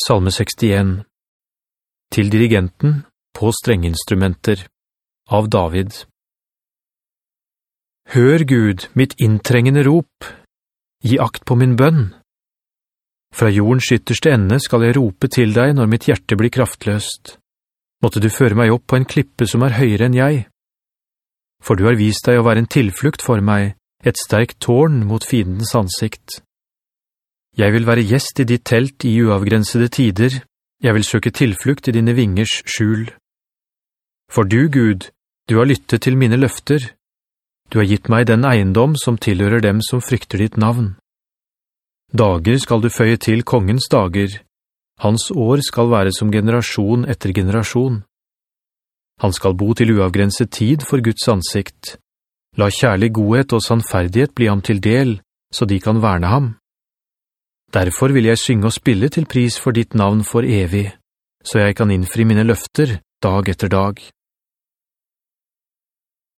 Salme 61 Til dirigenten på strengeinstrumenter av David Hør Gud, mitt inntrengende rop, gi akt på min bønn. Fra jordens ytterste ende skal jeg rope til deg når mitt hjerte blir kraftløst. Måtte du føre meg opp på en klippe som er høyere enn jeg. For du har vist deg å være en tilflukt for meg, et sterkt tårn mot fiendens ansikt. Jeg vil være gjest i ditt telt i uavgrensede tider. Jeg vil søke tilflukt i dine vingers skjul. For du, Gud, du har lyttet til mine løfter. Du har gitt meg den eiendom som tilhører dem som frykter ditt navn. Dager skal du føye til kongens dager. Hans år skal være som generasjon etter generasjon. Han skal bo til uavgrenset tid for Guds ansikt. La kjærlig godhet og sannferdighet bli ham til del, så de kan verne ham. Derfor vil jeg synge og spille til pris for ditt navn for evig, så jeg kan innfri mine løfter dag etter dag.